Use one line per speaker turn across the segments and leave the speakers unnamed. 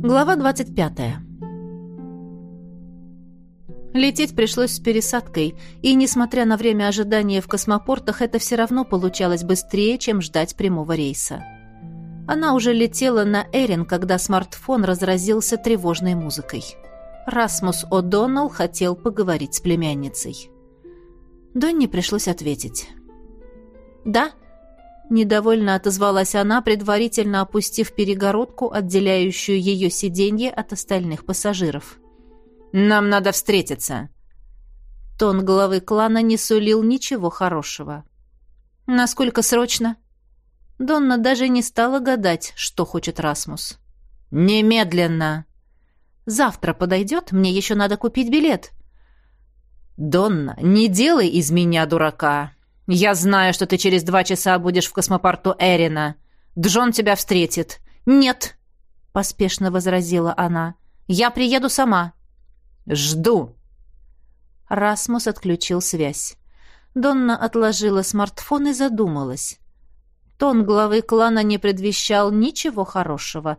Глава 25. Лететь пришлось с пересадкой, и, несмотря на время ожидания в космопортах, это все равно получалось быстрее, чем ждать прямого рейса. Она уже летела на Эрин, когда смартфон разразился тревожной музыкой. Расмус О'Доннелл хотел поговорить с племянницей. Донни пришлось ответить. «Да?» Недовольно отозвалась она, предварительно опустив перегородку, отделяющую ее сиденье от остальных пассажиров.
«Нам надо встретиться».
Тон главы клана не сулил ничего хорошего. «Насколько срочно?» Донна даже не стала гадать, что хочет Расмус.
«Немедленно!»
«Завтра подойдет? Мне еще надо купить билет».
«Донна, не делай из меня дурака!» «Я знаю, что ты через два часа будешь в космопорту Эрина. Джон тебя встретит».
«Нет», — поспешно возразила она. «Я приеду сама».
«Жду».
Расмус отключил связь. Донна отложила смартфон и задумалась. Тон главы клана не предвещал ничего хорошего.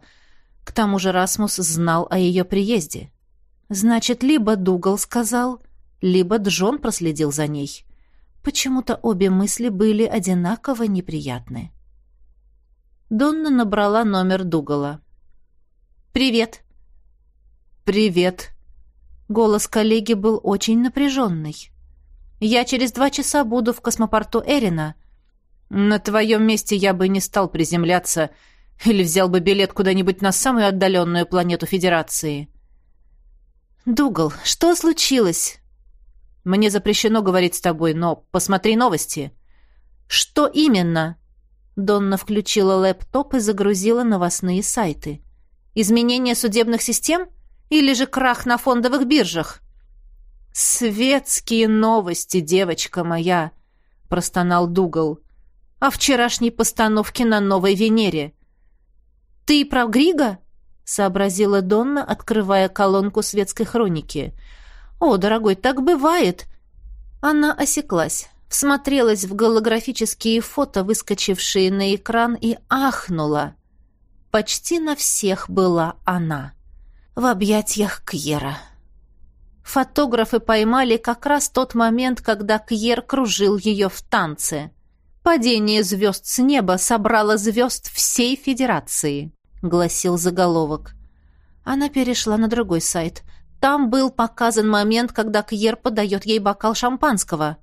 К тому же Расмус знал о ее приезде. Значит, либо Дугал сказал, либо Джон проследил за ней. Почему-то обе мысли были одинаково неприятны. Донна набрала номер Дугала. «Привет».
«Привет».
Голос коллеги был очень напряженный. «Я через два часа буду в космопорту Эрина».
«На твоем месте я бы не стал приземляться или взял бы билет куда-нибудь на самую отдаленную планету Федерации».
«Дугал, что случилось?»
Мне запрещено говорить с тобой, но посмотри новости».
«Что именно?» Донна включила лэптоп и загрузила новостные сайты. «Изменение судебных систем? Или же крах на фондовых биржах?»
«Светские новости, девочка моя!» — простонал Дугал. «О вчерашней постановке на Новой Венере».
«Ты про Грига?» — сообразила Донна, открывая колонку светской хроники. «О, дорогой, так бывает!» Она осеклась, всмотрелась в голографические фото, выскочившие на экран, и ахнула. Почти на всех была она. В объятиях Кьера. Фотографы поймали как раз тот момент, когда Кьер кружил ее в танце. «Падение звезд с неба собрало звезд всей Федерации», — гласил заголовок. Она перешла на другой сайт — там был показан момент, когда Кьер подает ей бокал шампанского.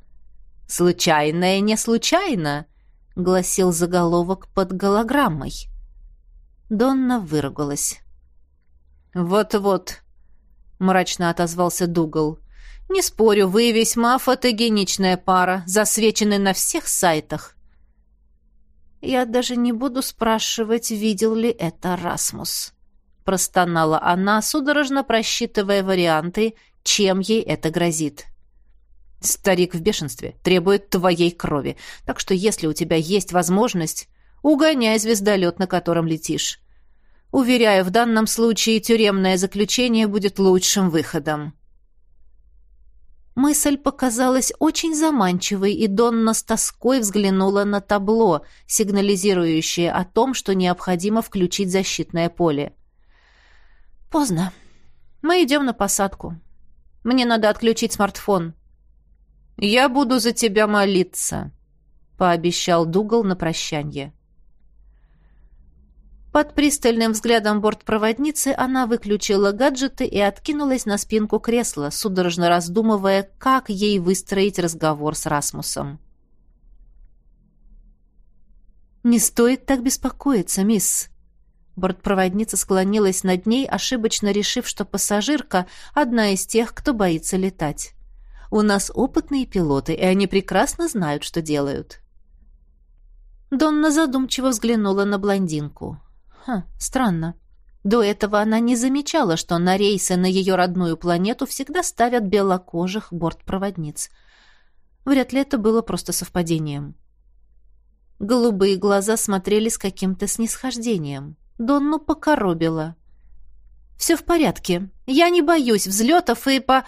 «Случайное не случайно», — гласил заголовок под голограммой. Донна выругалась.
«Вот-вот», — мрачно отозвался Дугал. «Не спорю, вы весьма фотогеничная пара, засвечены на всех сайтах».
«Я даже не буду спрашивать, видел ли это Расмус» простонала она, судорожно просчитывая варианты, чем ей это грозит.
Старик в бешенстве требует твоей крови, так что если у тебя есть возможность, угоняй звездолет, на котором летишь. Уверяю, в данном случае тюремное заключение будет лучшим выходом.
Мысль показалась очень заманчивой, и Донна с тоской взглянула на табло, сигнализирующее о том, что необходимо включить защитное поле. Поздно. Мы идем на посадку. Мне надо отключить смартфон.
Я буду за тебя молиться, пообещал Дугал на прощанье.
Под пристальным взглядом бортпроводницы она выключила гаджеты и откинулась на спинку кресла, судорожно раздумывая, как ей выстроить разговор с Расмусом. «Не стоит так беспокоиться, мисс», Бортпроводница склонилась над ней, ошибочно решив, что пассажирка — одна из тех, кто боится летать. «У нас опытные пилоты, и они прекрасно знают, что делают». Донна задумчиво взглянула на блондинку. «Хм, странно. До этого она не замечала, что на рейсы на ее родную планету всегда ставят белокожих бортпроводниц. Вряд ли это было просто совпадением». Голубые глаза смотрели с каким-то снисхождением. Донну покоробила. «Все в порядке. Я не боюсь взлетов и по...»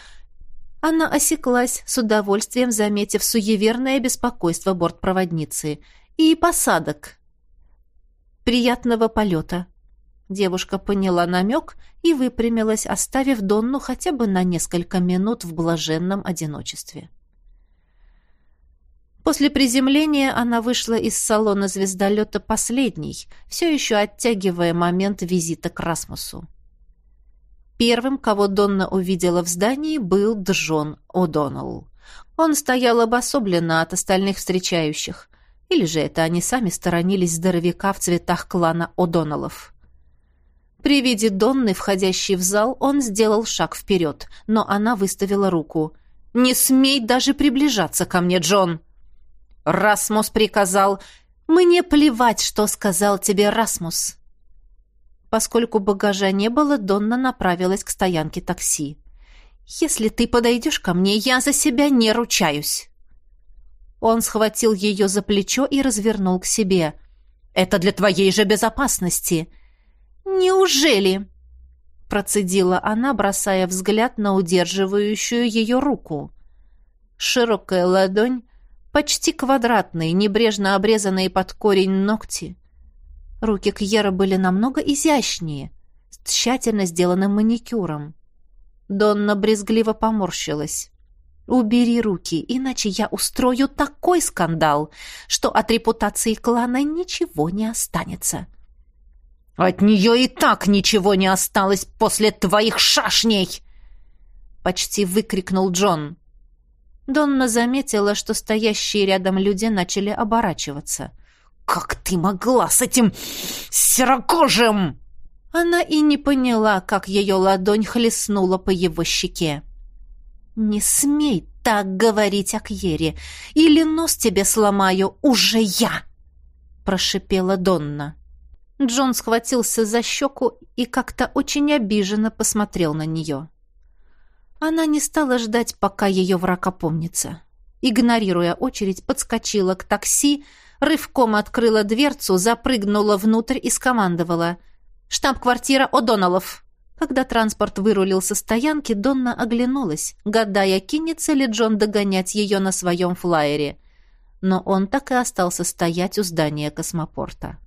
Она осеклась, с удовольствием заметив суеверное беспокойство бортпроводницы. «И посадок». «Приятного полета». Девушка поняла намек и выпрямилась, оставив Донну хотя бы на несколько минут в блаженном одиночестве. После приземления она вышла из салона звездолета последней, все еще оттягивая момент визита к Расмусу. Первым, кого Донна увидела в здании, был Джон О'Доннелл. Он стоял обособленно от остальных встречающих. Или же это они сами сторонились здоровяка в цветах клана О'Доннеллов. При виде Донны, входящей в зал, он сделал шаг вперед, но она выставила руку. «Не смей даже приближаться ко мне, Джон!» Расмус приказал. «Мне плевать, что сказал тебе Расмус!» Поскольку багажа не было, Донна направилась к стоянке такси. «Если ты подойдешь ко мне, я за себя не ручаюсь!» Он схватил ее за плечо и развернул к себе. «Это для твоей же безопасности!» «Неужели?» Процедила она, бросая взгляд на удерживающую ее руку. Широкая ладонь, почти квадратные, небрежно обрезанные под корень ногти. Руки Кьера были намного изящнее, с тщательно сделанным маникюром. Донна брезгливо поморщилась. «Убери руки, иначе я устрою такой скандал, что от репутации клана ничего не останется».
«От нее и так ничего не осталось после твоих шашней!»
Почти выкрикнул Джон. Донна заметила, что стоящие рядом люди начали оборачиваться.
«Как ты могла с этим серокожим?»
Она и не поняла, как ее ладонь хлестнула по его щеке. «Не смей так говорить о Кьере, или нос тебе сломаю уже я!» прошипела Донна. Джон схватился за щеку и как-то очень обиженно посмотрел на нее. Она не стала ждать, пока ее враг опомнится. Игнорируя очередь, подскочила к такси, рывком открыла дверцу, запрыгнула внутрь и скомандовала. «Штаб-квартира О'Доннеллов!» Когда транспорт вырулил со стоянки, Донна оглянулась, гадая, кинется ли Джон догонять ее на своем флайере. Но он так и остался стоять у здания космопорта.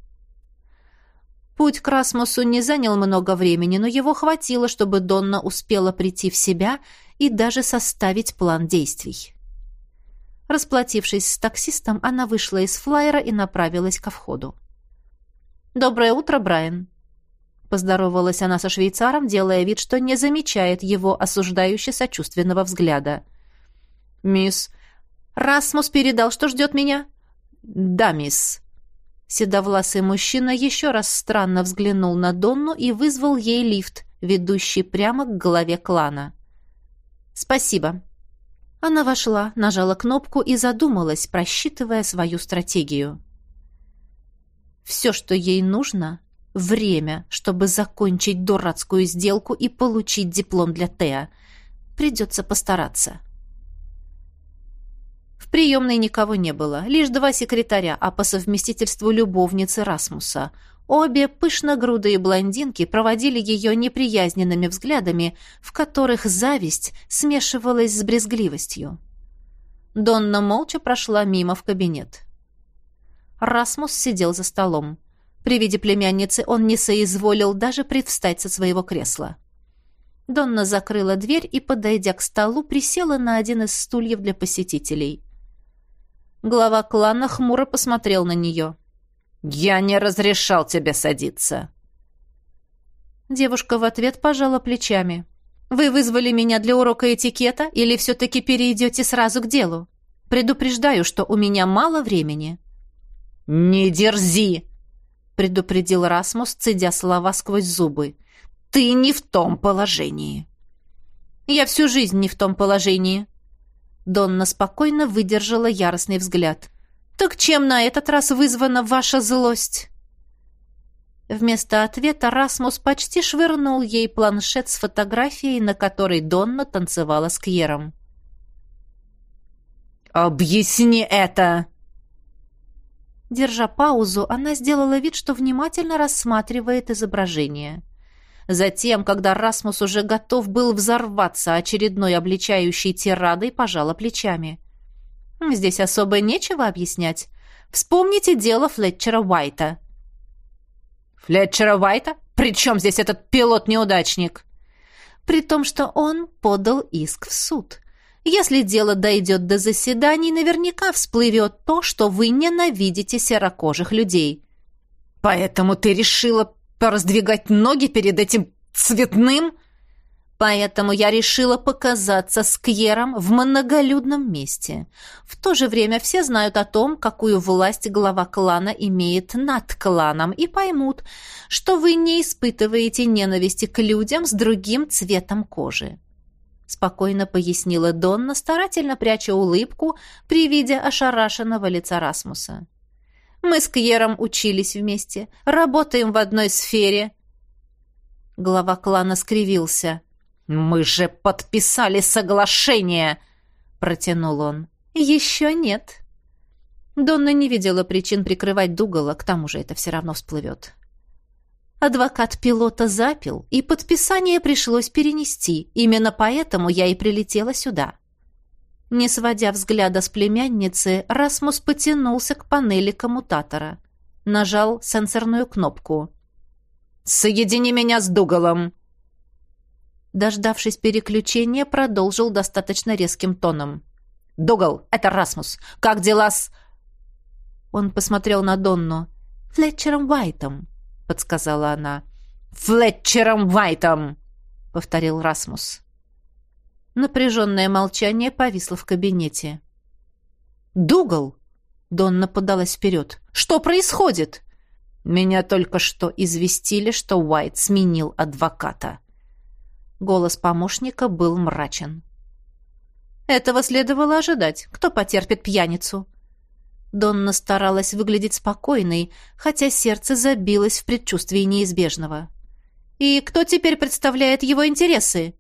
Путь к Расмусу не занял много времени, но его хватило, чтобы Донна успела прийти в себя и даже составить план действий. Расплатившись с таксистом, она вышла из флайера и направилась ко входу. «Доброе утро, Брайан!» Поздоровалась она со швейцаром, делая вид, что не замечает его осуждающе сочувственного взгляда. «Мисс...» «Расмус передал, что ждет меня?»
«Да, мисс»,
Седовласый мужчина еще раз странно взглянул на Донну и вызвал ей лифт, ведущий прямо к голове клана. «Спасибо». Она вошла, нажала кнопку и задумалась, просчитывая свою стратегию. Все, что ей нужно — время, чтобы закончить дурацкую сделку и получить диплом для Теа. Придется постараться. Приемной никого не было, лишь два секретаря, а по совместительству любовницы Расмуса. Обе пышногрудые блондинки проводили ее неприязненными взглядами, в которых зависть смешивалась с брезгливостью. Донна молча прошла мимо в кабинет. Расмус сидел за столом. При виде племянницы он не соизволил даже привстать со своего кресла. Донна закрыла дверь и, подойдя к столу, присела на один из стульев для посетителей. Глава клана хмуро посмотрел на нее.
«Я не разрешал тебе садиться».
Девушка в ответ пожала плечами. «Вы вызвали меня для урока этикета или все-таки перейдете сразу к делу? Предупреждаю, что у меня мало времени».
«Не дерзи!»
— предупредил Расмус, цедя слова сквозь зубы.
«Ты не в том положении».
«Я всю жизнь не в том положении», Донна спокойно выдержала яростный взгляд. «Так чем на этот раз вызвана ваша злость?» Вместо ответа Расмус почти швырнул ей планшет с фотографией, на которой Донна танцевала с Кьером.
«Объясни это!»
Держа паузу, она сделала вид, что внимательно рассматривает изображение. Затем, когда Расмус уже готов был взорваться очередной обличающей тирадой, пожала плечами. «Здесь особо нечего объяснять. Вспомните дело Флетчера Уайта».
«Флетчера Уайта? При чем здесь этот пилот-неудачник?»
«При том, что он подал иск в суд. Если дело дойдет до заседаний, наверняка всплывет то, что вы ненавидите серокожих людей».
«Поэтому ты решила пораздвигать ноги перед этим цветным?»
Поэтому я решила показаться с Кьером в многолюдном месте. В то же время все знают о том, какую власть глава клана имеет над кланом, и поймут, что вы не испытываете ненависти к людям с другим цветом кожи. Спокойно пояснила Донна, старательно пряча улыбку при виде ошарашенного лица Расмуса. Мы с Кьером учились вместе, работаем в одной сфере. Глава клана скривился.
«Мы же подписали соглашение!» — протянул он.
«Еще нет». Донна не видела причин прикрывать Дугала, к тому же это все равно всплывет. Адвокат пилота запил, и подписание пришлось перенести. Именно поэтому я и прилетела сюда. Не сводя взгляда с племянницы, Расмус потянулся к панели коммутатора. Нажал сенсорную кнопку.
«Соедини меня с Дугалом!»
Дождавшись переключения, продолжил достаточно резким тоном.
«Дугал, это Расмус. Как дела с...»
Он посмотрел на Донну. «Флетчером Уайтом», — подсказала она.
«Флетчером Уайтом», — повторил Расмус.
Напряженное молчание повисло в кабинете. «Дугал!» — Донна подалась вперед. «Что происходит?»
«Меня только что известили, что Уайт сменил адвоката»,
Голос помощника был мрачен. Этого следовало ожидать. Кто потерпит пьяницу? Донна старалась выглядеть спокойной, хотя сердце забилось в предчувствии неизбежного. «И кто теперь представляет его интересы?»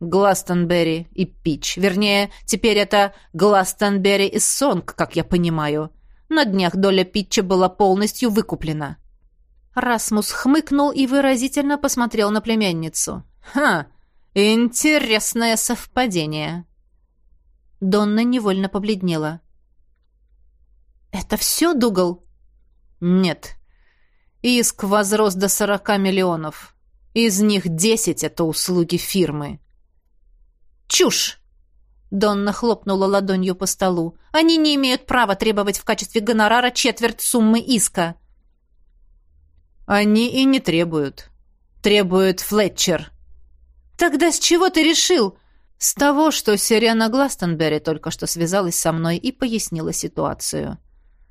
«Гластонберри и Пич. Вернее, теперь это Гластонберри и Сонг, как я понимаю. На днях доля Питча была полностью выкуплена».
Расмус хмыкнул и выразительно посмотрел на племянницу.
«Ха! Интересное совпадение!»
Донна невольно побледнела. «Это все, Дугал?»
«Нет. Иск возрос до сорока миллионов. Из них десять — это услуги фирмы».
«Чушь!» Донна хлопнула ладонью по столу. «Они не имеют права требовать в качестве гонорара четверть суммы иска».
Они и не требуют. Требует Флетчер.
Тогда с чего ты решил?
С того, что Сириана Гластонберри только что связалась со мной и пояснила ситуацию.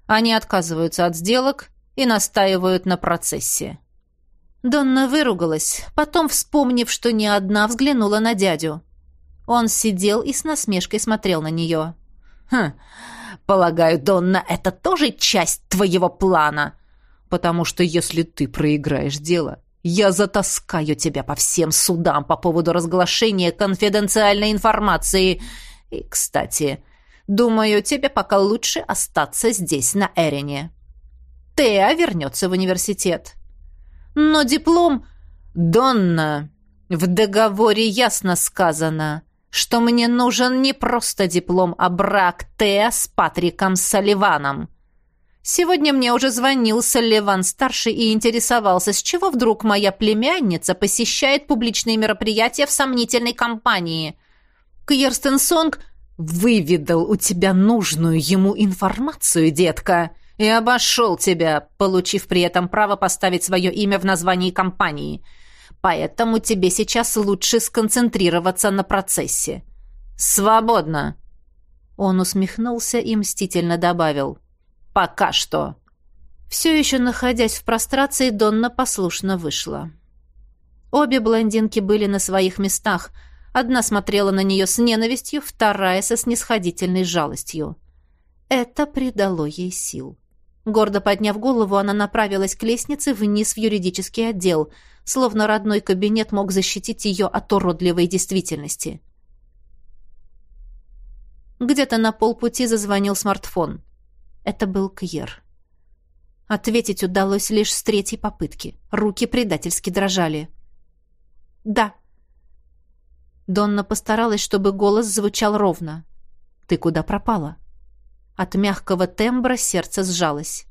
Они отказываются от сделок и настаивают на процессе.
Донна выругалась, потом, вспомнив, что не одна, взглянула на дядю. Он сидел и с насмешкой смотрел на нее.
«Хм, полагаю, Донна, это тоже часть твоего плана?» потому что если ты проиграешь дело, я затаскаю тебя по всем судам по поводу разглашения конфиденциальной информации. И, кстати, думаю, тебе пока лучше остаться здесь, на Эрене. Теа вернется в университет. Но диплом... Донна, в договоре ясно сказано, что мне нужен не просто диплом, а брак Теа с Патриком Салливаном. Сегодня мне уже звонил Салливан-старший и интересовался, с чего вдруг моя племянница посещает публичные мероприятия в сомнительной компании. Кьерстен Сонг выведал у тебя нужную ему информацию, детка, и обошел тебя, получив при этом право поставить свое имя в названии компании. Поэтому тебе сейчас лучше сконцентрироваться на процессе. Свободно!» Он усмехнулся и мстительно добавил – Пока что.
Все еще находясь в прострации, Донна послушно вышла. Обе блондинки были на своих местах. Одна смотрела на нее с ненавистью, вторая со снисходительной жалостью. Это придало ей сил. Гордо подняв голову, она направилась к лестнице вниз в юридический отдел, словно родной кабинет мог защитить ее от уродливой действительности. Где-то на полпути зазвонил смартфон. Это был Кьер. Ответить удалось лишь с третьей попытки. Руки предательски дрожали. «Да». Донна постаралась, чтобы голос звучал ровно. «Ты куда пропала?» От мягкого тембра сердце сжалось.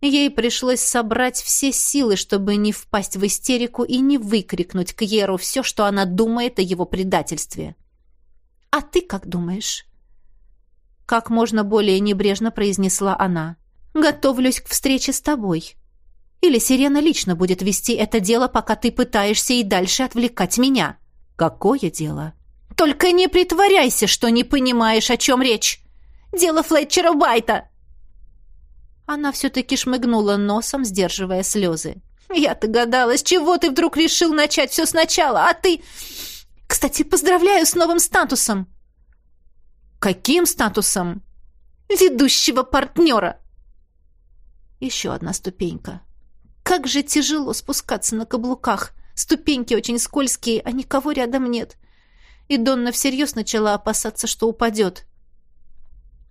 Ей пришлось собрать все силы, чтобы не впасть в истерику и не выкрикнуть Кьеру все, что она думает о его предательстве. «А ты как думаешь?» Как можно более небрежно произнесла она. «Готовлюсь к встрече с тобой. Или Сирена лично будет вести это дело, пока ты пытаешься и дальше отвлекать меня?» «Какое дело?» «Только не притворяйся, что не понимаешь, о чем речь! Дело Флетчера Уайта!» Она все-таки шмыгнула носом, сдерживая слезы. «Я-то гадалась, чего ты вдруг решил начать все сначала, а ты... Кстати, поздравляю с новым статусом!» «Каким статусом?» «Ведущего партнера!» Еще одна ступенька. Как же тяжело спускаться на каблуках. Ступеньки очень скользкие, а никого рядом нет. И Донна всерьез начала опасаться, что упадет.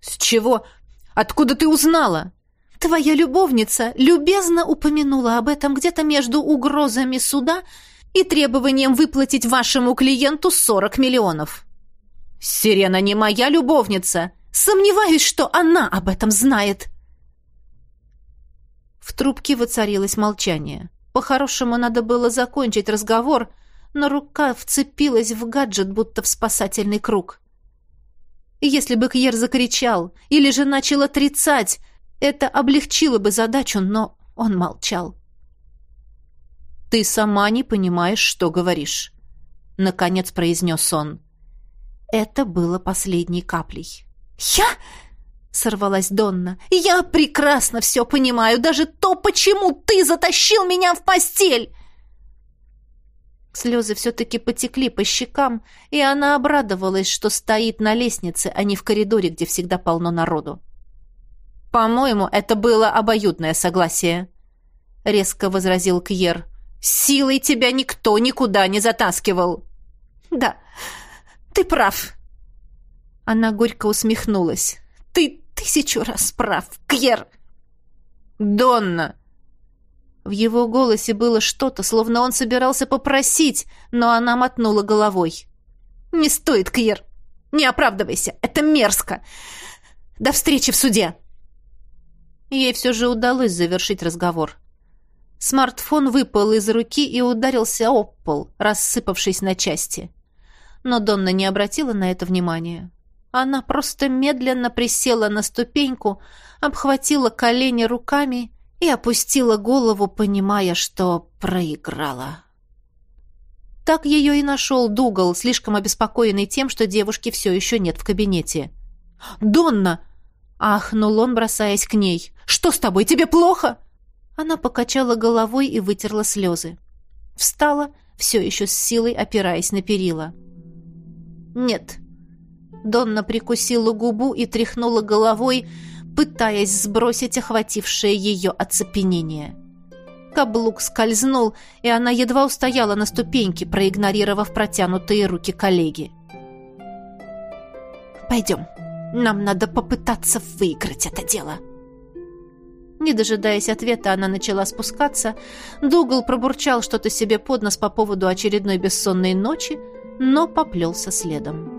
«С чего? Откуда ты узнала?» Твоя любовница любезно упомянула об этом где-то между угрозами суда и требованием выплатить вашему клиенту 40 миллионов. Сирена не моя любовница. Сомневаюсь, что она об этом знает. В трубке воцарилось молчание. По-хорошему надо было закончить разговор, но рука вцепилась в гаджет, будто в спасательный круг. Если бы Кьер закричал или же начал отрицать, это облегчило бы задачу, но он молчал. «Ты сама не понимаешь, что говоришь», — наконец произнес он. Это было последней каплей. «Я...» — сорвалась Донна. «Я прекрасно все понимаю, даже то, почему ты затащил меня в постель!» Слезы все-таки потекли по щекам, и она обрадовалась, что стоит на лестнице, а не в коридоре, где всегда полно народу. «По-моему, это было обоюдное согласие», — резко возразил Кьер. «Силой тебя никто никуда не затаскивал». «Да, ты прав». Она горько усмехнулась. «Ты тысячу раз прав, Кьер». «Донна!» В его голосе было что-то, словно он собирался попросить, но она мотнула головой. «Не стоит, Кьер. Не оправдывайся. Это мерзко. До встречи в суде!» Ей все же удалось завершить разговор. Смартфон выпал из руки и ударился об пол, рассыпавшись на части. Но Донна не обратила на это внимания. Она просто медленно присела на ступеньку, обхватила колени руками и опустила голову, понимая, что проиграла. Так ее и нашел Дугал, слишком обеспокоенный тем, что девушки все еще нет в кабинете. «Донна!» Ахнул он, бросаясь к ней. «Что с тобой? Тебе плохо?» Она покачала головой и вытерла слезы. Встала, все еще с силой опираясь на перила. «Нет». Донна прикусила губу и тряхнула головой, пытаясь сбросить охватившее ее оцепенение. Каблук скользнул, и она едва устояла на ступеньке, проигнорировав протянутые руки коллеги. «Пойдем», нам надо попытаться выиграть это дело. Не дожидаясь ответа, она начала спускаться. Дугал пробурчал что-то себе под нос по поводу очередной бессонной ночи, но поплелся следом.